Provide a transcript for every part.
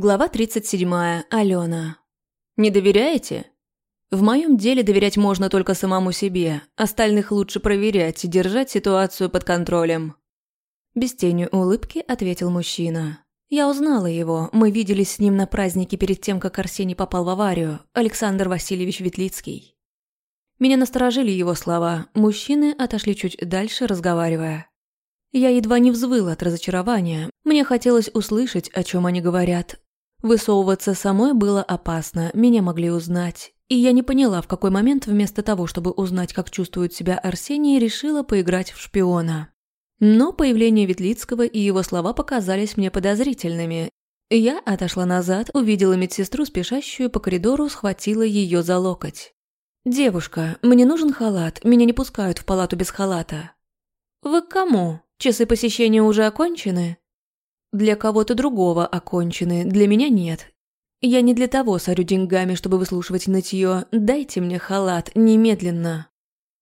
Глава 37. Алена. Не доверяете? В моем деле доверять можно только самому себе, остальных лучше проверять и держать ситуацию под контролем. Без тени улыбки ответил мужчина. Я узнала его, мы виделись с ним на празднике перед тем, как Арсений попал в аварию, Александр Васильевич Ветлицкий. Меня насторожили его слова, мужчины отошли чуть дальше, разговаривая. Я едва не взвыла от разочарования. Мне хотелось услышать, о чем они говорят, Высовываться самой было опасно, меня могли узнать. И я не поняла, в какой момент вместо того, чтобы узнать, как чувствует себя Арсений, решила поиграть в шпиона. Но появление Ветлицкого и его слова показались мне подозрительными. Я отошла назад, увидела медсестру, спешащую по коридору, схватила ее за локоть. «Девушка, мне нужен халат, меня не пускают в палату без халата». «Вы к кому? Часы посещения уже окончены?» Для кого-то другого окончены, для меня нет. Я не для того сорю деньгами, чтобы выслушивать нытье. Дайте мне халат, немедленно.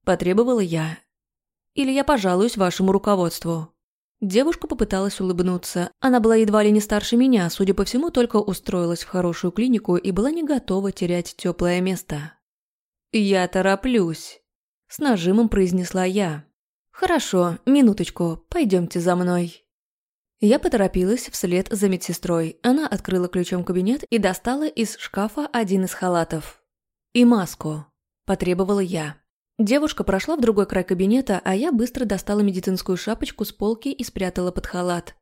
Потребовала я. Или я пожалуюсь вашему руководству. Девушка попыталась улыбнуться. Она была едва ли не старше меня, судя по всему, только устроилась в хорошую клинику и была не готова терять теплое место. «Я тороплюсь», – с нажимом произнесла я. «Хорошо, минуточку, пойдемте за мной». Я поторопилась вслед за медсестрой. Она открыла ключом кабинет и достала из шкафа один из халатов. «И маску», – потребовала я. Девушка прошла в другой край кабинета, а я быстро достала медицинскую шапочку с полки и спрятала под халат.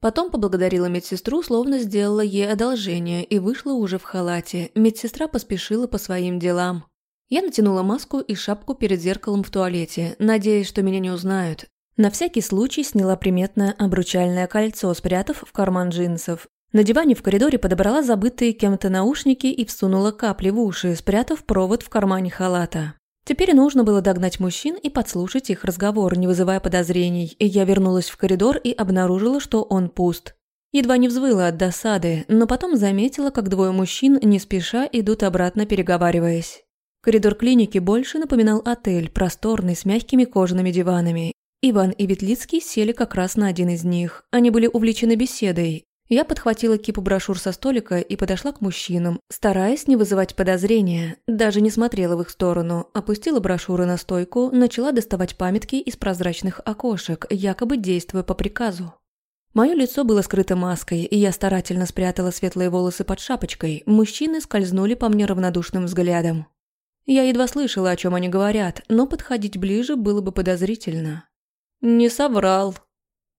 Потом поблагодарила медсестру, словно сделала ей одолжение, и вышла уже в халате. Медсестра поспешила по своим делам. Я натянула маску и шапку перед зеркалом в туалете, надеясь, что меня не узнают. На всякий случай сняла приметное обручальное кольцо, спрятав в карман джинсов. На диване в коридоре подобрала забытые кем-то наушники и всунула капли в уши, спрятав провод в кармане халата. Теперь нужно было догнать мужчин и подслушать их разговор, не вызывая подозрений, и я вернулась в коридор и обнаружила, что он пуст. Едва не взвыла от досады, но потом заметила, как двое мужчин не спеша идут обратно, переговариваясь. Коридор клиники больше напоминал отель, просторный, с мягкими кожаными диванами, Иван и Ветлицкий сели как раз на один из них. Они были увлечены беседой. Я подхватила кипу брошюр со столика и подошла к мужчинам, стараясь не вызывать подозрения. Даже не смотрела в их сторону. Опустила брошюры на стойку, начала доставать памятки из прозрачных окошек, якобы действуя по приказу. Мое лицо было скрыто маской, и я старательно спрятала светлые волосы под шапочкой. Мужчины скользнули по мне равнодушным взглядом. Я едва слышала, о чем они говорят, но подходить ближе было бы подозрительно. «Не соврал».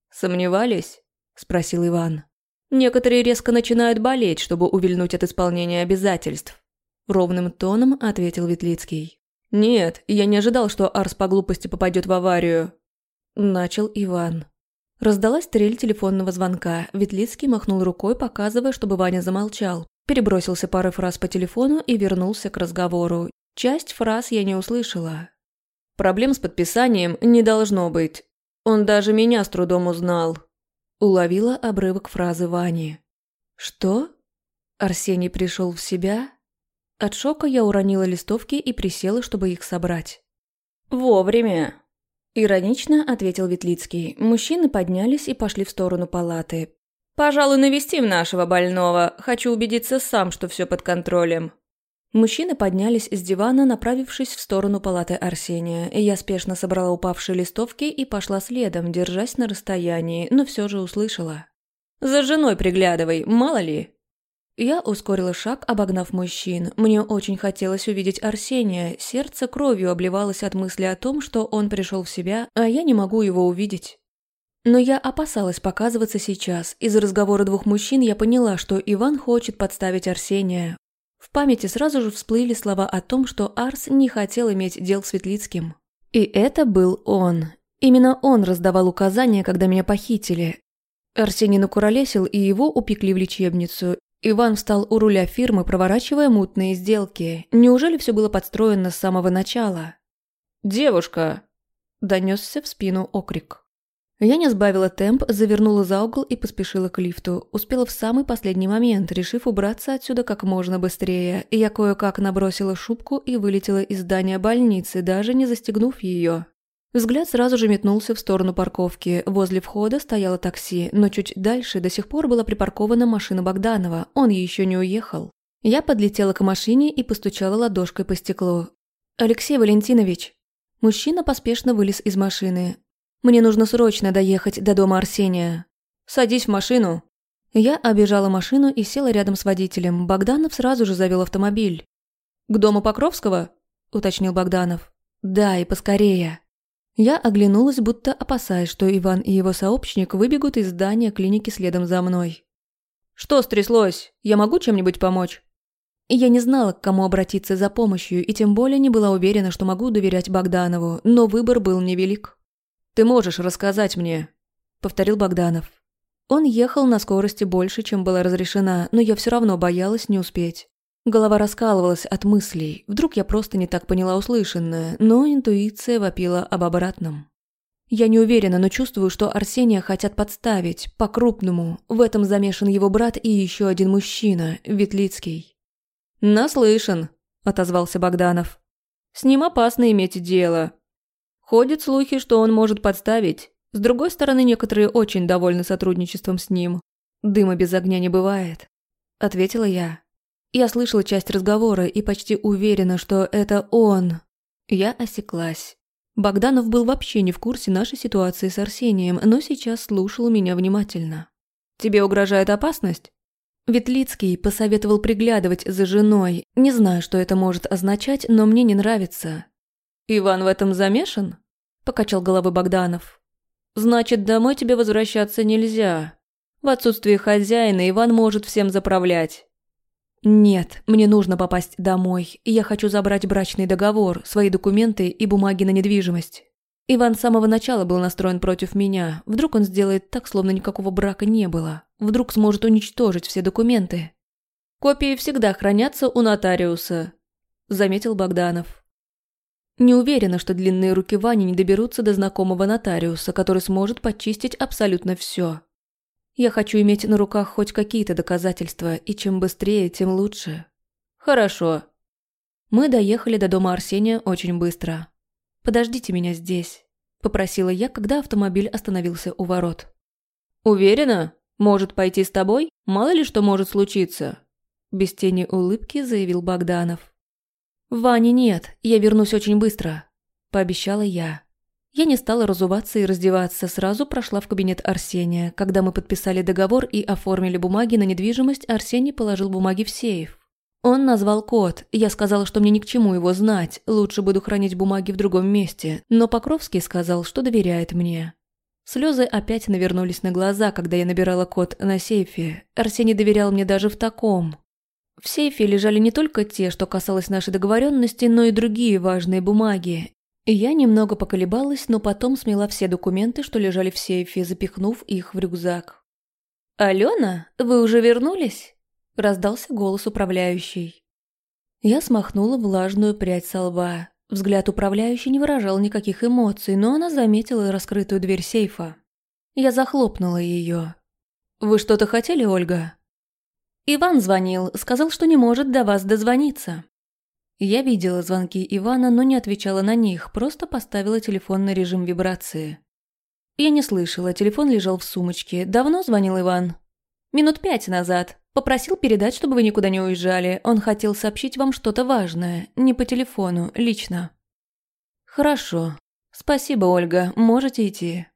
«Сомневались?» – спросил Иван. «Некоторые резко начинают болеть, чтобы увильнуть от исполнения обязательств», – ровным тоном ответил Ветлицкий. «Нет, я не ожидал, что Арс по глупости попадет в аварию», – начал Иван. Раздалась трель телефонного звонка. Ветлицкий махнул рукой, показывая, чтобы Ваня замолчал. Перебросился парой фраз по телефону и вернулся к разговору. Часть фраз я не услышала. «Проблем с подписанием не должно быть. Он даже меня с трудом узнал. Уловила обрывок фразы Вани. «Что?» Арсений пришел в себя? От шока я уронила листовки и присела, чтобы их собрать. «Вовремя!» Иронично ответил Ветлицкий. Мужчины поднялись и пошли в сторону палаты. «Пожалуй, навестим нашего больного. Хочу убедиться сам, что все под контролем». Мужчины поднялись с дивана, направившись в сторону палаты Арсения. Я спешно собрала упавшие листовки и пошла следом, держась на расстоянии, но все же услышала. «За женой приглядывай, мало ли!» Я ускорила шаг, обогнав мужчин. Мне очень хотелось увидеть Арсения, сердце кровью обливалось от мысли о том, что он пришел в себя, а я не могу его увидеть. Но я опасалась показываться сейчас. Из разговора двух мужчин я поняла, что Иван хочет подставить Арсения. В памяти сразу же всплыли слова о том, что Арс не хотел иметь дел с Светлицким. И это был он. Именно он раздавал указания, когда меня похитили. Арсений накуролесил, и его упекли в лечебницу. Иван встал у руля фирмы, проворачивая мутные сделки. Неужели все было подстроено с самого начала? «Девушка!» – донесся в спину окрик. Я не сбавила темп, завернула за угол и поспешила к лифту. Успела в самый последний момент, решив убраться отсюда как можно быстрее. Я кое-как набросила шубку и вылетела из здания больницы, даже не застегнув ее. Взгляд сразу же метнулся в сторону парковки. Возле входа стояло такси, но чуть дальше до сих пор была припаркована машина Богданова. Он еще не уехал. Я подлетела к машине и постучала ладошкой по стеклу. «Алексей Валентинович!» Мужчина поспешно вылез из машины. «Мне нужно срочно доехать до дома Арсения». «Садись в машину». Я обежала машину и села рядом с водителем. Богданов сразу же завел автомобиль. «К дому Покровского?» – уточнил Богданов. «Да, и поскорее». Я оглянулась, будто опасаясь, что Иван и его сообщник выбегут из здания клиники следом за мной. «Что стряслось? Я могу чем-нибудь помочь?» Я не знала, к кому обратиться за помощью, и тем более не была уверена, что могу доверять Богданову, но выбор был невелик. «Ты можешь рассказать мне», — повторил Богданов. Он ехал на скорости больше, чем была разрешена, но я все равно боялась не успеть. Голова раскалывалась от мыслей. Вдруг я просто не так поняла услышанное, но интуиция вопила об обратном. Я не уверена, но чувствую, что Арсения хотят подставить, по-крупному. В этом замешан его брат и еще один мужчина, Ветлицкий. «Наслышан», – отозвался Богданов. «С ним опасно иметь дело. Ходят слухи, что он может подставить. С другой стороны, некоторые очень довольны сотрудничеством с ним. Дыма без огня не бывает», – ответила я. Я слышала часть разговора и почти уверена, что это он. Я осеклась. Богданов был вообще не в курсе нашей ситуации с Арсением, но сейчас слушал меня внимательно. «Тебе угрожает опасность?» Ветлицкий посоветовал приглядывать за женой. Не знаю, что это может означать, но мне не нравится. «Иван в этом замешан?» – покачал головой Богданов. «Значит, домой тебе возвращаться нельзя. В отсутствие хозяина Иван может всем заправлять. «Нет, мне нужно попасть домой, я хочу забрать брачный договор, свои документы и бумаги на недвижимость». Иван с самого начала был настроен против меня. Вдруг он сделает так, словно никакого брака не было. Вдруг сможет уничтожить все документы. «Копии всегда хранятся у нотариуса», – заметил Богданов. Не уверена, что длинные руки Вани не доберутся до знакомого нотариуса, который сможет почистить абсолютно все. Я хочу иметь на руках хоть какие-то доказательства, и чем быстрее, тем лучше. Хорошо. Мы доехали до дома Арсения очень быстро. Подождите меня здесь, попросила я, когда автомобиль остановился у ворот. Уверена? Может пойти с тобой? Мало ли что может случиться. Без тени улыбки заявил Богданов. «Вани нет, я вернусь очень быстро», – пообещала я. Я не стала разуваться и раздеваться, сразу прошла в кабинет Арсения. Когда мы подписали договор и оформили бумаги на недвижимость, Арсений положил бумаги в сейф. Он назвал код, я сказала, что мне ни к чему его знать, лучше буду хранить бумаги в другом месте, но Покровский сказал, что доверяет мне. Слезы опять навернулись на глаза, когда я набирала код на сейфе. Арсений доверял мне даже в таком. В сейфе лежали не только те, что касалось нашей договоренности, но и другие важные бумаги, я немного поколебалась, но потом смела все документы, что лежали в сейфе, запихнув их в рюкзак. «Алена, вы уже вернулись?» – раздался голос управляющей. Я смахнула влажную прядь со лба. Взгляд управляющей не выражал никаких эмоций, но она заметила раскрытую дверь сейфа. Я захлопнула ее. «Вы что-то хотели, Ольга?» Иван звонил, сказал, что не может до вас дозвониться. Я видела звонки Ивана, но не отвечала на них, просто поставила телефон на режим вибрации. Я не слышала, телефон лежал в сумочке. Давно звонил Иван? Минут пять назад. Попросил передать, чтобы вы никуда не уезжали. Он хотел сообщить вам что-то важное. Не по телефону, лично. Хорошо. Спасибо, Ольга. Можете идти.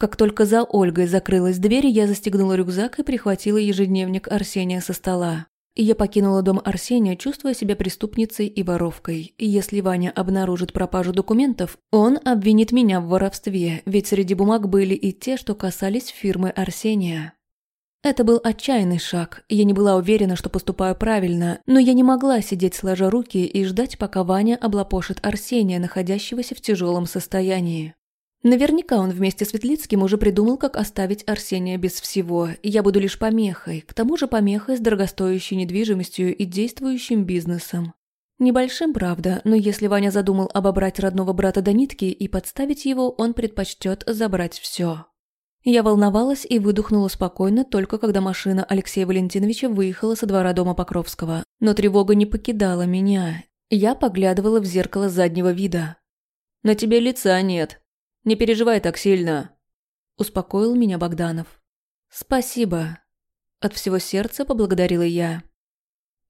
Как только за Ольгой закрылась дверь, я застегнула рюкзак и прихватила ежедневник Арсения со стола. Я покинула дом Арсения, чувствуя себя преступницей и воровкой. Если Ваня обнаружит пропажу документов, он обвинит меня в воровстве, ведь среди бумаг были и те, что касались фирмы Арсения. Это был отчаянный шаг, я не была уверена, что поступаю правильно, но я не могла сидеть сложа руки и ждать, пока Ваня облапошит Арсения, находящегося в тяжелом состоянии. Наверняка он вместе с Светлицким уже придумал, как оставить Арсения без всего. Я буду лишь помехой, к тому же помехой с дорогостоящей недвижимостью и действующим бизнесом. Небольшим, правда, но если Ваня задумал обобрать родного брата до нитки и подставить его, он предпочтет забрать все. Я волновалась и выдохнула спокойно, только когда машина Алексея Валентиновича выехала со двора дома Покровского. Но тревога не покидала меня. Я поглядывала в зеркало заднего вида. «На тебе лица нет», Не переживай так сильно», – успокоил меня Богданов. «Спасибо». От всего сердца поблагодарила я.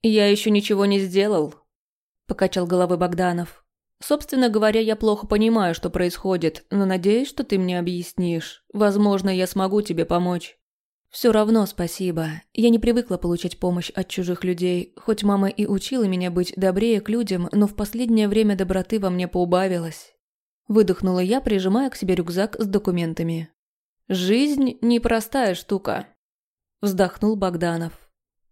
«Я еще ничего не сделал», – покачал головой Богданов. «Собственно говоря, я плохо понимаю, что происходит, но надеюсь, что ты мне объяснишь. Возможно, я смогу тебе помочь». Все равно спасибо. Я не привыкла получать помощь от чужих людей. Хоть мама и учила меня быть добрее к людям, но в последнее время доброты во мне поубавилось. Выдохнула я, прижимая к себе рюкзак с документами. «Жизнь – непростая штука», – вздохнул Богданов.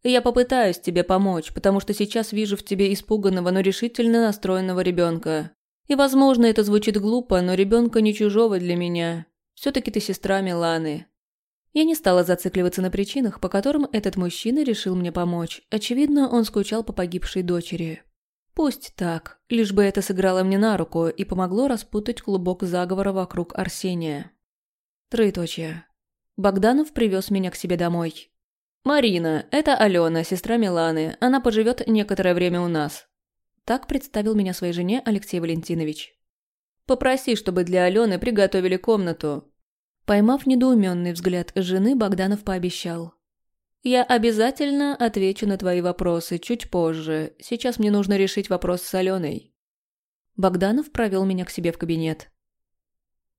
«Я попытаюсь тебе помочь, потому что сейчас вижу в тебе испуганного, но решительно настроенного ребенка. И, возможно, это звучит глупо, но ребенка не чужого для меня. Все-таки ты сестра Миланы. Я не стала зацикливаться на причинах, по которым этот мужчина решил мне помочь. Очевидно, он скучал по погибшей дочери. Пусть так, лишь бы это сыграло мне на руку и помогло распутать клубок заговора вокруг Арсения. Троеточие. Богданов привез меня к себе домой. «Марина, это Алена, сестра Миланы. Она поживет некоторое время у нас». Так представил меня своей жене Алексей Валентинович. «Попроси, чтобы для Алены приготовили комнату. Поймав недоуменный взгляд жены, Богданов пообещал. «Я обязательно отвечу на твои вопросы чуть позже. Сейчас мне нужно решить вопрос с Аленой». Богданов провел меня к себе в кабинет.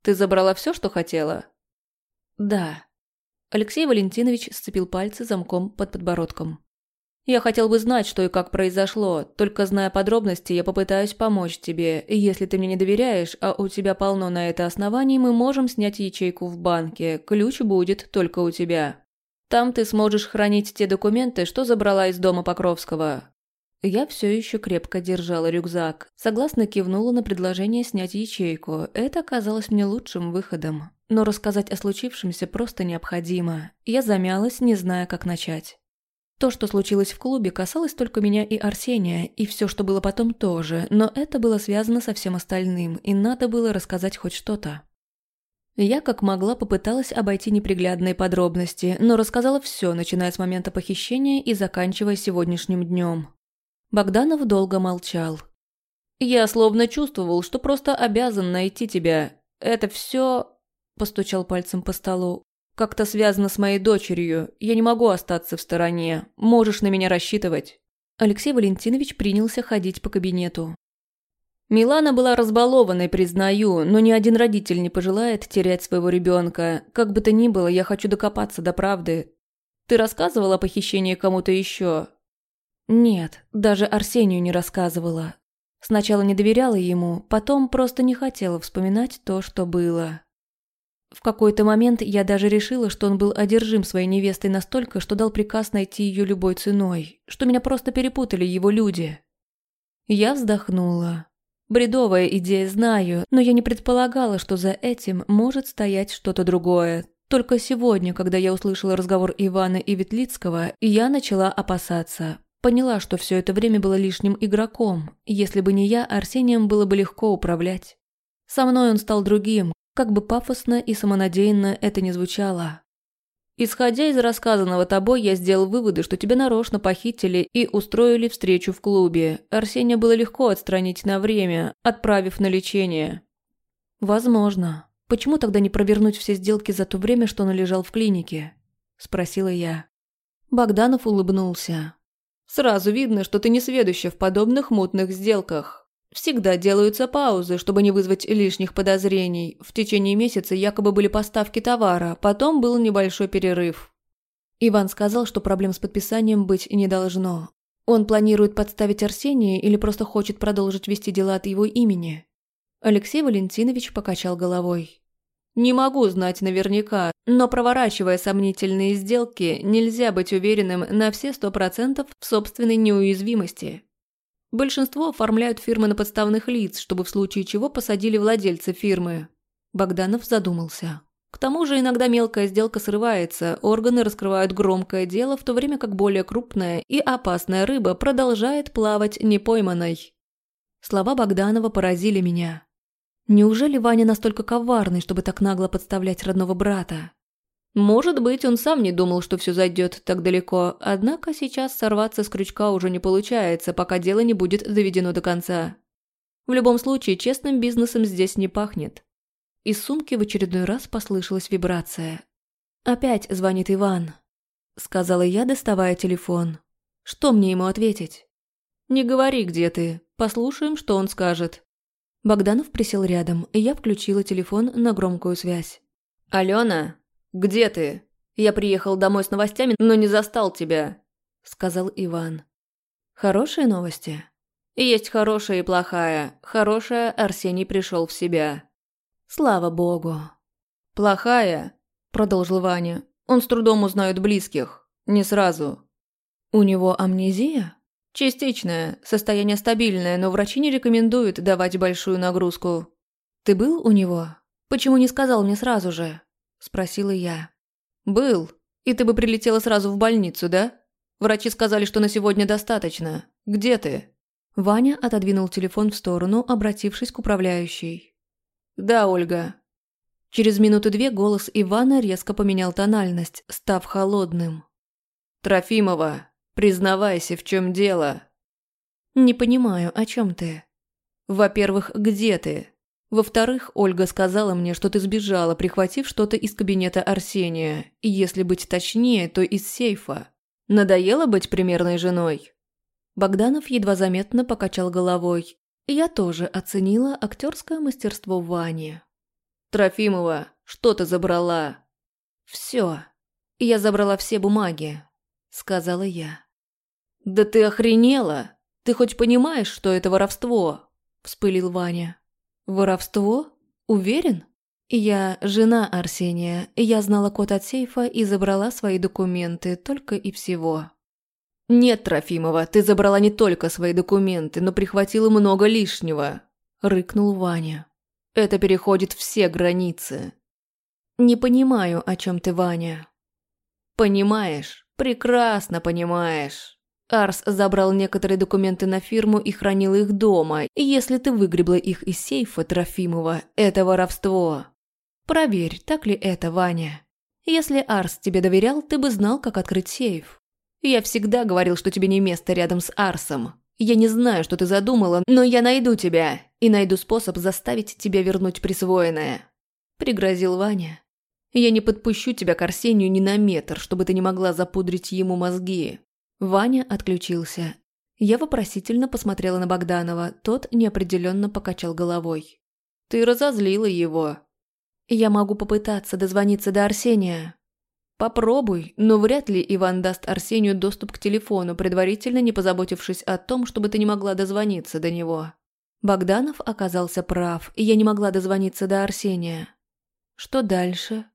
«Ты забрала все, что хотела?» «Да». Алексей Валентинович сцепил пальцы замком под подбородком. Я хотел бы знать, что и как произошло. Только зная подробности, я попытаюсь помочь тебе. Если ты мне не доверяешь, а у тебя полно на это оснований, мы можем снять ячейку в банке. Ключ будет только у тебя. Там ты сможешь хранить те документы, что забрала из дома Покровского». Я все еще крепко держала рюкзак. Согласно кивнула на предложение снять ячейку. Это оказалось мне лучшим выходом. Но рассказать о случившемся просто необходимо. Я замялась, не зная, как начать. То, что случилось в клубе, касалось только меня и Арсения, и все, что было потом тоже, но это было связано со всем остальным, и надо было рассказать хоть что-то. Я как могла попыталась обойти неприглядные подробности, но рассказала все, начиная с момента похищения и заканчивая сегодняшним днем. Богданов долго молчал. «Я словно чувствовал, что просто обязан найти тебя. Это все...» Постучал пальцем по столу как-то связано с моей дочерью. Я не могу остаться в стороне. Можешь на меня рассчитывать». Алексей Валентинович принялся ходить по кабинету. Милана была разбалованной, признаю, но ни один родитель не пожелает терять своего ребенка. Как бы то ни было, я хочу докопаться до правды. Ты рассказывала о похищении кому-то еще? Нет, даже Арсению не рассказывала. Сначала не доверяла ему, потом просто не хотела вспоминать то, что было. В какой-то момент я даже решила, что он был одержим своей невестой настолько, что дал приказ найти ее любой ценой, что меня просто перепутали его люди. Я вздохнула. Бредовая идея, знаю, но я не предполагала, что за этим может стоять что-то другое. Только сегодня, когда я услышала разговор Ивана и Ветлицкого, я начала опасаться. Поняла, что все это время было лишним игроком. Если бы не я, Арсением было бы легко управлять. Со мной он стал другим, как бы пафосно и самонадеянно это ни звучало. Исходя из рассказанного тобой, я сделал выводы, что тебя нарочно похитили и устроили встречу в клубе. Арсения было легко отстранить на время, отправив на лечение. Возможно. Почему тогда не провернуть все сделки за то время, что он лежал в клинике? Спросила я. Богданов улыбнулся. Сразу видно, что ты не сведуща в подобных мутных сделках. Всегда делаются паузы, чтобы не вызвать лишних подозрений. В течение месяца якобы были поставки товара, потом был небольшой перерыв. Иван сказал, что проблем с подписанием быть не должно. Он планирует подставить Арсения или просто хочет продолжить вести дела от его имени? Алексей Валентинович покачал головой. «Не могу знать наверняка, но проворачивая сомнительные сделки, нельзя быть уверенным на все сто процентов в собственной неуязвимости. Большинство оформляют фирмы на подставных лиц, чтобы в случае чего посадили владельца фирмы. Богданов задумался. К тому же иногда мелкая сделка срывается, органы раскрывают громкое дело, в то время как более крупная и опасная рыба продолжает плавать непойманной. Слова Богданова поразили меня. Неужели Ваня настолько коварный, чтобы так нагло подставлять родного брата? Может быть, он сам не думал, что все зайдет так далеко, однако сейчас сорваться с крючка уже не получается, пока дело не будет доведено до конца. В любом случае, честным бизнесом здесь не пахнет. Из сумки в очередной раз послышалась вибрация. «Опять звонит Иван», — сказала я, доставая телефон. «Что мне ему ответить?» «Не говори, где ты. Послушаем, что он скажет». Богданов присел рядом, и я включила телефон на громкую связь. «Алена, где ты? Я приехал домой с новостями, но не застал тебя», — сказал Иван. «Хорошие новости?» «Есть хорошая и плохая. Хорошая, Арсений пришел в себя». «Слава богу». «Плохая?» – продолжил Ваня. «Он с трудом узнает близких. Не сразу». «У него амнезия?» «Частичная. Состояние стабильное, но врачи не рекомендуют давать большую нагрузку». «Ты был у него? Почему не сказал мне сразу же?» – спросила я. «Был. И ты бы прилетела сразу в больницу, да? Врачи сказали, что на сегодня достаточно. Где ты?» Ваня отодвинул телефон в сторону, обратившись к управляющей. «Да, Ольга». Через минуты две голос Ивана резко поменял тональность, став холодным. «Трофимова, признавайся, в чем дело?» «Не понимаю, о чем ты?» «Во-первых, где ты? Во-вторых, Ольга сказала мне, что ты сбежала, прихватив что-то из кабинета Арсения, и если быть точнее, то из сейфа. Надоело быть примерной женой?» Богданов едва заметно покачал головой, я тоже оценила актерское мастерство Вани. «Трофимова, что ты забрала?» «Все. Я забрала все бумаги», — сказала я. «Да ты охренела! Ты хоть понимаешь, что это воровство?» — вспылил Ваня. «Воровство? Уверен?» «Я жена Арсения, я знала код от сейфа и забрала свои документы, только и всего». «Нет, Трофимова, ты забрала не только свои документы, но прихватила много лишнего», – рыкнул Ваня. «Это переходит все границы». «Не понимаю, о чем ты, Ваня». «Понимаешь, прекрасно понимаешь». Арс забрал некоторые документы на фирму и хранил их дома, и если ты выгребла их из сейфа Трофимова, это воровство. Проверь, так ли это, Ваня. Если Арс тебе доверял, ты бы знал, как открыть сейф. Я всегда говорил, что тебе не место рядом с Арсом. Я не знаю, что ты задумала, но я найду тебя и найду способ заставить тебя вернуть присвоенное. Пригрозил Ваня. Я не подпущу тебя к Арсению ни на метр, чтобы ты не могла запудрить ему мозги. Ваня отключился. Я вопросительно посмотрела на Богданова, тот неопределенно покачал головой. «Ты разозлила его». «Я могу попытаться дозвониться до Арсения», Попробуй, но вряд ли Иван даст Арсению доступ к телефону, предварительно не позаботившись о том, чтобы ты не могла дозвониться до него. Богданов оказался прав, и я не могла дозвониться до Арсения. Что дальше?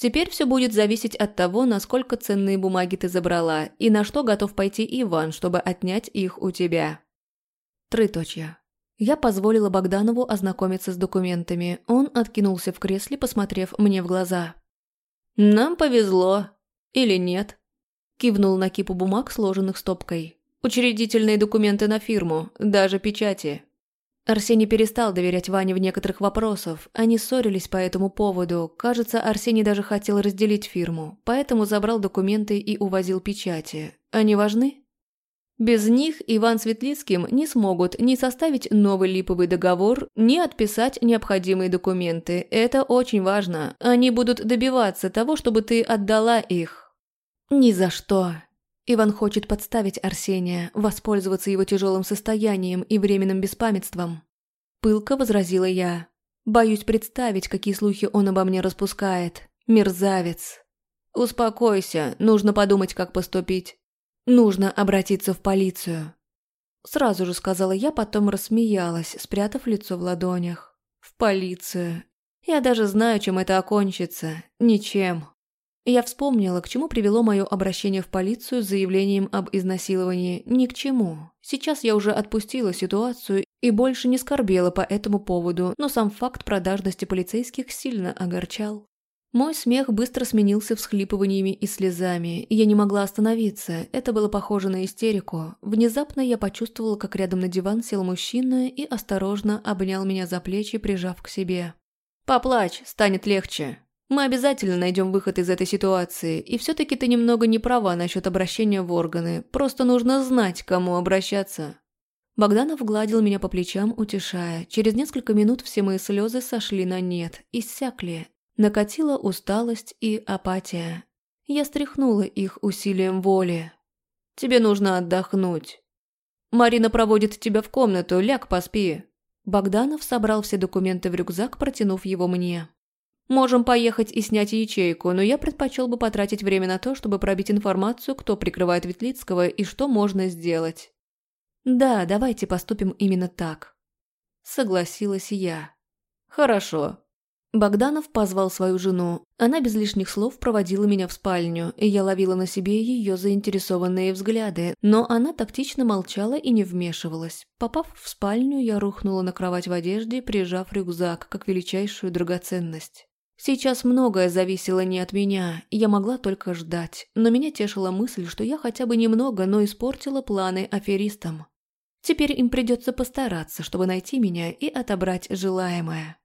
Теперь все будет зависеть от того, насколько ценные бумаги ты забрала, и на что готов пойти Иван, чтобы отнять их у тебя. Трыточья. Я позволила Богданову ознакомиться с документами. Он откинулся в кресле, посмотрев мне в глаза. «Нам повезло. Или нет?» Кивнул на кипу бумаг, сложенных стопкой. «Учредительные документы на фирму, даже печати». Арсений перестал доверять Ване в некоторых вопросах. Они ссорились по этому поводу. Кажется, Арсений даже хотел разделить фирму, поэтому забрал документы и увозил печати. Они важны? Без них Иван Светлицким не смогут ни составить новый липовый договор, ни отписать необходимые документы. Это очень важно. Они будут добиваться того, чтобы ты отдала их. Ни за что. Иван хочет подставить Арсения, воспользоваться его тяжелым состоянием и временным беспамятством. Пылко возразила я. Боюсь представить, какие слухи он обо мне распускает. Мерзавец. Успокойся, нужно подумать, как поступить. Нужно обратиться в полицию. Сразу же сказала я, потом рассмеялась, спрятав лицо в ладонях. В полицию. Я даже знаю, чем это окончится. Ничем. Я вспомнила, к чему привело мое обращение в полицию с заявлением об изнасиловании. Ни к чему. Сейчас я уже отпустила ситуацию и больше не скорбела по этому поводу, но сам факт продажности полицейских сильно огорчал. Мой смех быстро сменился всхлипываниями и слезами, я не могла остановиться, это было похоже на истерику. Внезапно я почувствовала, как рядом на диван сел мужчина и осторожно обнял меня за плечи, прижав к себе. «Поплачь, станет легче. Мы обязательно найдем выход из этой ситуации, и все-таки ты немного не права насчет обращения в органы, просто нужно знать, кому обращаться». Богданов гладил меня по плечам, утешая. Через несколько минут все мои слезы сошли на нет, иссякли. Накатила усталость и апатия. Я стряхнула их усилием воли. «Тебе нужно отдохнуть. Марина проводит тебя в комнату, ляг поспи». Богданов собрал все документы в рюкзак, протянув его мне. «Можем поехать и снять ячейку, но я предпочел бы потратить время на то, чтобы пробить информацию, кто прикрывает Ветлицкого и что можно сделать». «Да, давайте поступим именно так», — согласилась я. «Хорошо», Богданов позвал свою жену. Она без лишних слов проводила меня в спальню, и я ловила на себе ее заинтересованные взгляды, но она тактично молчала и не вмешивалась. Попав в спальню, я рухнула на кровать в одежде, прижав рюкзак, как величайшую драгоценность. Сейчас многое зависело не от меня, я могла только ждать, но меня тешила мысль, что я хотя бы немного, но испортила планы аферистам. Теперь им придется постараться, чтобы найти меня и отобрать желаемое.